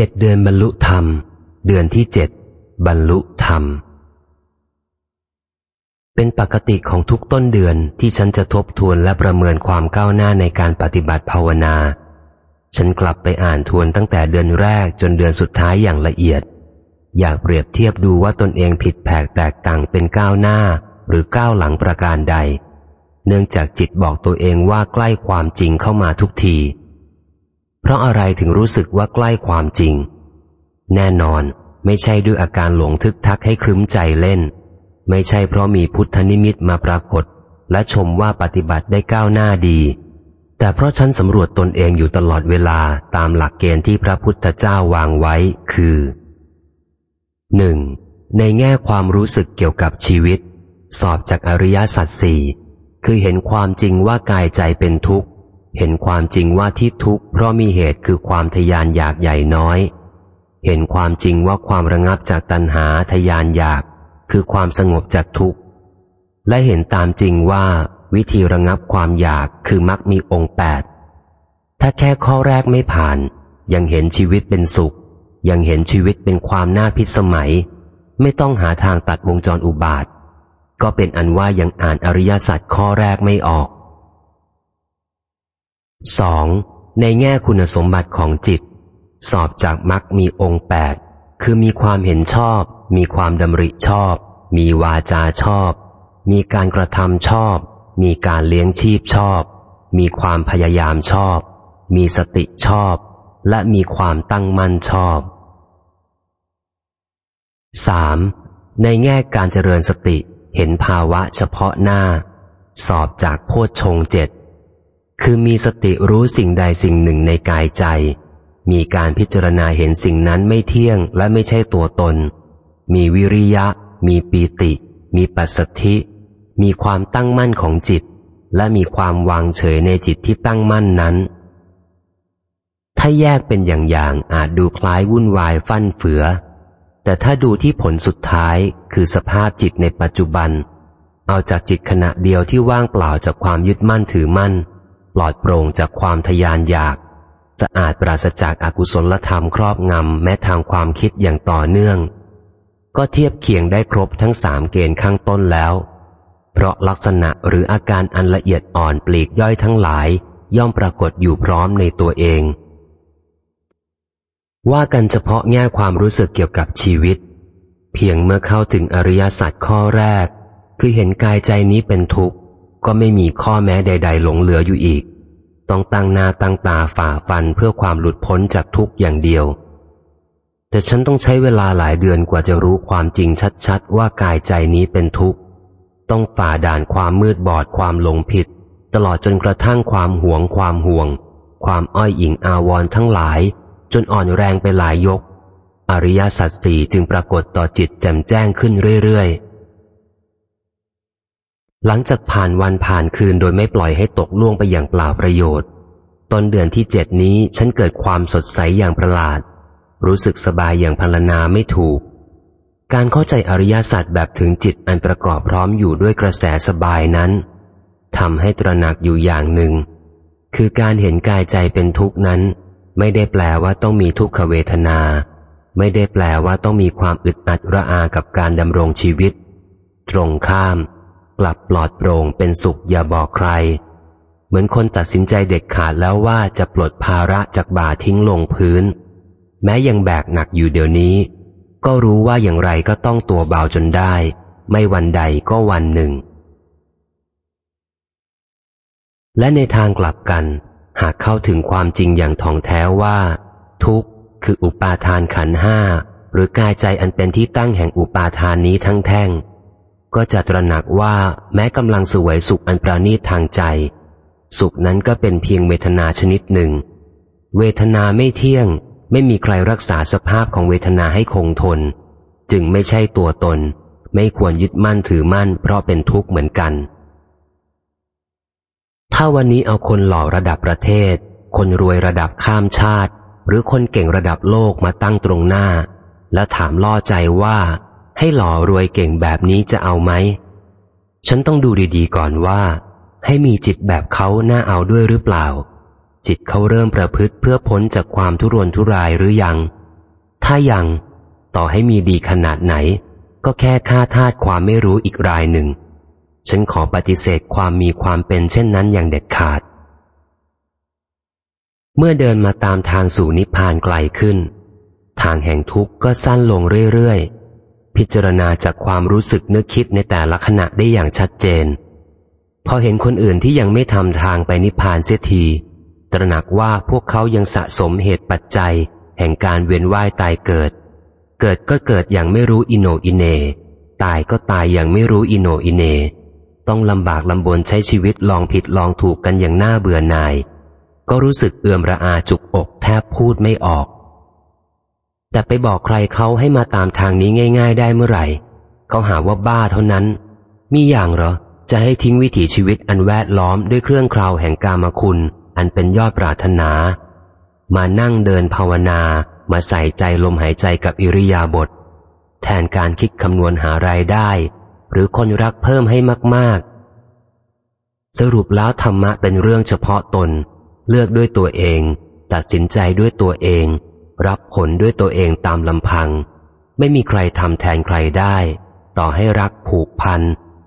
เจ็ดเดือนบรรลุธรรม เดือนที่เจ็ดบรรลุธรรม เป็นปกติของทุกต้นเดือนที่ฉันจะทบทวนและประเมินความก้าวหน้าในการปฏิบัติภาวนา ฉันกลับไปอ่านทวนตั้งแต่เดือนแรกจนเดือนสุดท้ายอย่างละเอียด อยากเปรียบเทียบดูว่าตนเองผิดแผกแตกต่างเป็นก้าวหน้าหรือก้าวหลังประการใด เนื่องจากจิตบอกตัวเองว่าใกล้ความจริงเข้ามาทุกที เพราะอะไรถึงรู้สึกว่าใกล้ความจริง แน่นอนไม่ใช่ด้วยอาการหลงทึกทักให้ครึ้มใจเล่น ไม่ใช่เพราะมีพุทธนิมิตมาปรากฏ และชมว่าปฏิบัติได้ก้าวหน้าดี แต่เพราะฉันสำรวจตนเองอยู่ตลอดเวลาตามหลักเกณฑ์ที่พระพุทธเจ้าวางไว้คือหนึ่งในแง่ความรู้สึกเกี่ยวกับชีวิต สอบจากอริยสัจสี่คือเห็นความจริงว่ากายใจเป็นทุกข์ เห็นความจริงว่าที่ทุกข์เพราะมีเหตุคือความทยานอยากใหญ่น้อย เห็นความจริงว่าความระงับจากตัณหาทยานอยาก คือความสงบจากทุกข์ และเห็นตามจริงว่า วิธีระงับความอยากคือมักมีองค์แปดถ้าแค่ข้อแรกไม่ผ่าน ยังเห็นชีวิตเป็นสุข ยังเห็นชีวิตเป็นความน่าพิสมัย ไม่ต้องหาทางตัดวงจรอุบาท ก็เป็นอันว่ายังอ่านอริยสัจข้อแรกไม่ออก 2. ในแง่คุณสมบัติของจิต สอบจากมักมีองค์แปดคือมีความเห็นชอบ มีความดำริชอบ มีวาจาชอบ มีการกระทำชอบ มีการเลี้ยงชีพชอบ มีความพยายามชอบ มีสติชอบ และมีความตั้งมั่นชอบ 3. ในแง่การเจริญสติเห็นภาวะเฉพาะหน้า สอบจากโพชฌงเจ็ด คือมีสติรู้สิ่งใดสิ่งหนึ่งในกายใจ มีการพิจารณาเห็นสิ่งนั้นไม่เที่ยงและไม่ใช่ตัวตน มีวิริยะ มีปีติ มีปัสสธิ มีความตั้งมั่นของจิต และมีความวางเฉยในจิตที่ตั้งมั่นนั้น ถ้าแยกเป็นอย่างๆอาจดูคล้ายวุ่นวายฟั่นเฟือ แต่ถ้าดูที่ผลสุดท้ายคือสภาพจิตในปัจจุบัน เอาจากจิตขณะเดียวที่ว่างเปล่าจากความยึดมั่นถือมั่น ลอดโปร่งจากความทยานอยาก สะอาดปราศจากอากุศลธรรมครอบงำแม้ทางความคิดอย่างต่อเนื่อง ก็เทียบเคียงได้ครบทั้งสามเกณฑ์ข้างต้นแล้ว เพราะลักษณะหรืออาการอันละเอียดอ่อนปลีกย่อยทั้งหลาย ย่อมปรากฏอยู่พร้อมในตัวเอง ว่ากันเฉพาะแง่ความรู้สึกเกี่ยวกับชีวิต เพียงเมื่อเข้าถึงอริยสัจข้อแรก คือเห็นกายใจนี้เป็นทุกข์ ก็ไม่มีข้อแม้ใด ๆ หลงเหลืออยู่อีก ต้องตั้งหน้าตั้งตาฝ่าฟันเพื่อความหลุดพ้นจากทุกอย่างเดียว แต่ฉันต้องใช้เวลาหลายเดือนกว่าจะรู้ความจริงชัดๆ ว่ากายใจนี้เป็นทุกข์ ต้องฝ่าด่านความมืดบอดความหลงผิด ตลอดจนกระทั่งความหวงความห่วง ความอ้อยอิงอาวรทั้งหลาย จนอ่อนแรงไปหลายยก อริยสัจสี่จึงปรากฏต่อจิตแจ่มแจ้งขึ้นเรื่อยๆ หลังจากผ่านวันผ่านคืนโดยไม่ปล่อยให้ตกล่วงไปอย่างเปล่าประโยชน์ ต้นเดือนที่เจ็ดนี้ฉันเกิดความสดใสอย่างประหลาด รู้สึกสบายอย่างพรรณนาไม่ถูก การเข้าใจอริยสัจแบบถึงจิตอันประกอบพร้อมอยู่ด้วยกระแสสบายนั้นทำให้ตระหนักอยู่อย่างหนึ่ง คือการเห็นกายใจเป็นทุกข์นั้น ไม่ได้แปลว่าต้องมีทุกขเวทนา ไม่ได้แปลว่าต้องมีความอึดอัดระอากับการดำรงชีวิต ตรงข้าม กลับปลอดโปร่งเป็นสุขอย่าบอกใคร เหมือนคนตัดสินใจเด็ดขาดแล้วว่าจะปลดภาระจากบ่าทิ้งลงพื้น แม้ยังแบกหนักอยู่เดี๋ยวนี้ ก็รู้ว่าอย่างไรก็ต้องตัวเบาจนได้ ไม่วันใดก็วันหนึ่ง และในทางกลับกัน หากเข้าถึงความจริงอย่างท่องแท้ว่า ทุกข์คืออุปาทานขันห้าหรือกายใจอันเป็นที่ตั้งแห่งอุปาทานนี้ทั้งแท่ง ก็จะตระหนักว่าแม้กำลังสวยสุขอันประณีตทางใจ สุขนั้นก็เป็นเพียงเวทนาชนิดหนึ่ง เวทนาไม่เที่ยง ไม่มีใครรักษาสภาพของเวทนาให้คงทน จึงไม่ใช่ตัวตน ไม่ควรยึดมั่นถือมั่น เพราะเป็นทุกข์เหมือนกัน ถ้าวันนี้เอาคนหล่อระดับประเทศ คนรวยระดับข้ามชาติ หรือคนเก่งระดับโลกมาตั้งตรงหน้า และถามล่อใจว่า ให้หล่อรวยเก่งแบบนี้จะเอาไหม ฉันต้องดูดีๆก่อนว่า ให้มีจิตแบบเขาน่าเอาด้วยหรือเปล่า จิตเขาเริ่มประพฤติเพื่อพ้นจากความทุรนทุรายหรือยัง ถ้ายัง ต่อให้มีดีขนาดไหน ก็แค่ค่าทาสความไม่รู้อีกรายหนึ่ง ฉันขอปฏิเสธความมีความเป็นเช่นนั้นอย่างเด็ดขาด เมื่อเดินมาตามทางสู่นิพพานไกลขึ้น ทางแห่งทุกข์ก็สั้นลงเรื่อยๆ พิจารณาจากความรู้สึกนึกคิดในแต่ละขณะได้อย่างชัดเจน พอเห็นคนอื่นที่ยังไม่ทำทางไปนิพพานเสียที ตระหนักว่าพวกเขายังสะสมเหตุปัจจัย แห่งการเวียนว่ายตายเกิด เกิดก็เกิดอย่างไม่รู้อิโนอิเน ตายก็ตายอย่างไม่รู้อิโนอิเน ต้องลำบากลำบนใช้ชีวิตลองผิดลองถูกกันอย่างน่าเบื่อหน่าย ก็รู้สึกเอื่อมระอาจุกอกแทบพูดไม่ออก แต่ไปบอกใครเขาให้มาตามทางนี้ง่าย ๆ ได้เมื่อไหร่ เขาหาว่าบ้าเท่านั้น มีอย่างเหรอ จะให้ทิ้งวิถีชีวิตอันแวดล้อมด้วยเครื่องคราวแห่งกามคุณ อันเป็นยอดปรารถนา มานั่งเดินภาวนา มาใส่ใจลมหายใจกับอิริยาบถแทนการคิดคำนวณหารายได้ หรือคนรักเพิ่มให้มากๆ สรุปแล้วธรรมะเป็นเรื่องเฉพาะตน เลือกด้วยตัวเอง ตัดสินใจด้วยตัวเอง รับผลด้วยตัวเองตามลำพัง ไม่มีใครทำแทนใครได้ ต่อให้รักผูกพัน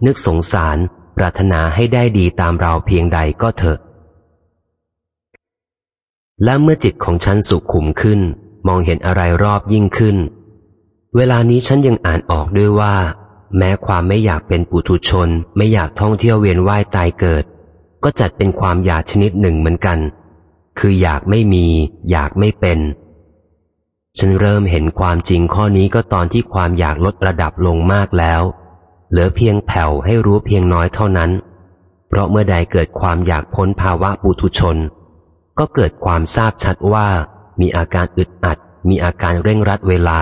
นึกสงสาร ปรารถนาให้ได้ดีตามเราเพียงใดก็เถอะ และเมื่อจิตของฉันสุขขุมขึ้น มองเห็นอะไรรอบยิ่งขึ้น เวลานี้ฉันยังอ่านออกด้วยว่า แม้ความไม่อยากเป็นปุถุชน ไม่อยากท่องเที่ยวเวียนว่ายตายเกิด ก็จัดเป็นความอยากชนิดหนึ่งเหมือนกัน คืออยากไม่มี อยากไม่เป็น ฉันเริ่มเห็นความจริงข้อนี้ก็ตอนที่ความอยากลดระดับลงมากแล้ว เหลือเพียงแผ่วให้รู้เพียงน้อยเท่านั้น เพราะเมื่อใดเกิดความอยากพ้นภาวะปุถุชน ก็เกิดความทราบชัดว่า มีอาการอึดอัด มีอาการเร่งรัดเวลา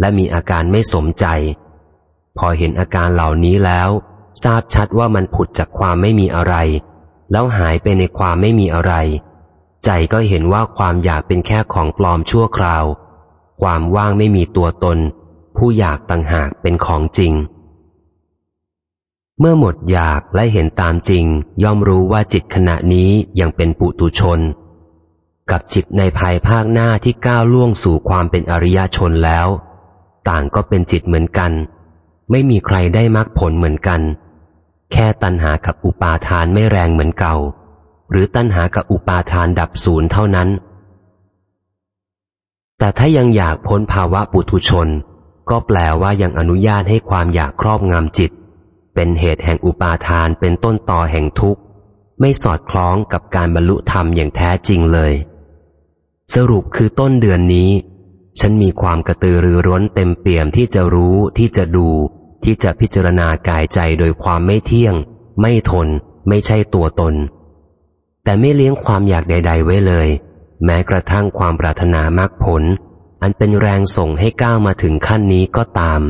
และมีอาการไม่สมใจ พอเห็นอาการเหล่านี้แล้ว ทราบชัดว่ามันผุดจากความไม่มีอะไร แล้วหายไปในความไม่มีอะไร ใจก็เห็นว่าความอยากเป็นแค่ของปลอมชั่วคราว ความว่างไม่มีตัวตน ผู้อยากต่างหากเป็นของจริง เมื่อหมดอยากและเห็นตามจริง ย่อมรู้ว่าจิตขณะนี้ยังเป็นปุตุชน กับจิตในภายภาคหน้าที่ก้าวล่วงสู่ความเป็นอริยชนแล้ว ต่างก็เป็นจิตเหมือนกัน ไม่มีใครได้มรรคผลเหมือนกัน แค่ตัณหากับอุปาทานไม่แรงเหมือนเก่า หรือตัณหากับอุปาทานดับศูนย์เท่านั้น แต่ถ้ายังอยากพ้นภาวะปุถุชน ก็แปลว่ายังอนุญาตให้ความอยากครอบงำจิต เป็นเหตุแห่งอุปาทานเป็นต้นต่อแห่งทุกข์ ไม่สอดคล้องกับการบรรลุธรรมอย่างแท้จริงเลย สรุปคือต้นเดือนนี้ ฉันมีความกระตือรือร้นเต็มเปี่ยมที่จะรู้ที่จะดู ที่จะพิจารณากายใจโดยความไม่เที่ยง ไม่ทน ไม่ใช่ตัวตน แต่ไม่เลี้ยงความอยากใด ๆ ไว้เลย แม้กระทั่งความปรารถนามากผล อันเป็นแรงส่งให้ก้าวมาถึงขั้นนี้ก็ตาม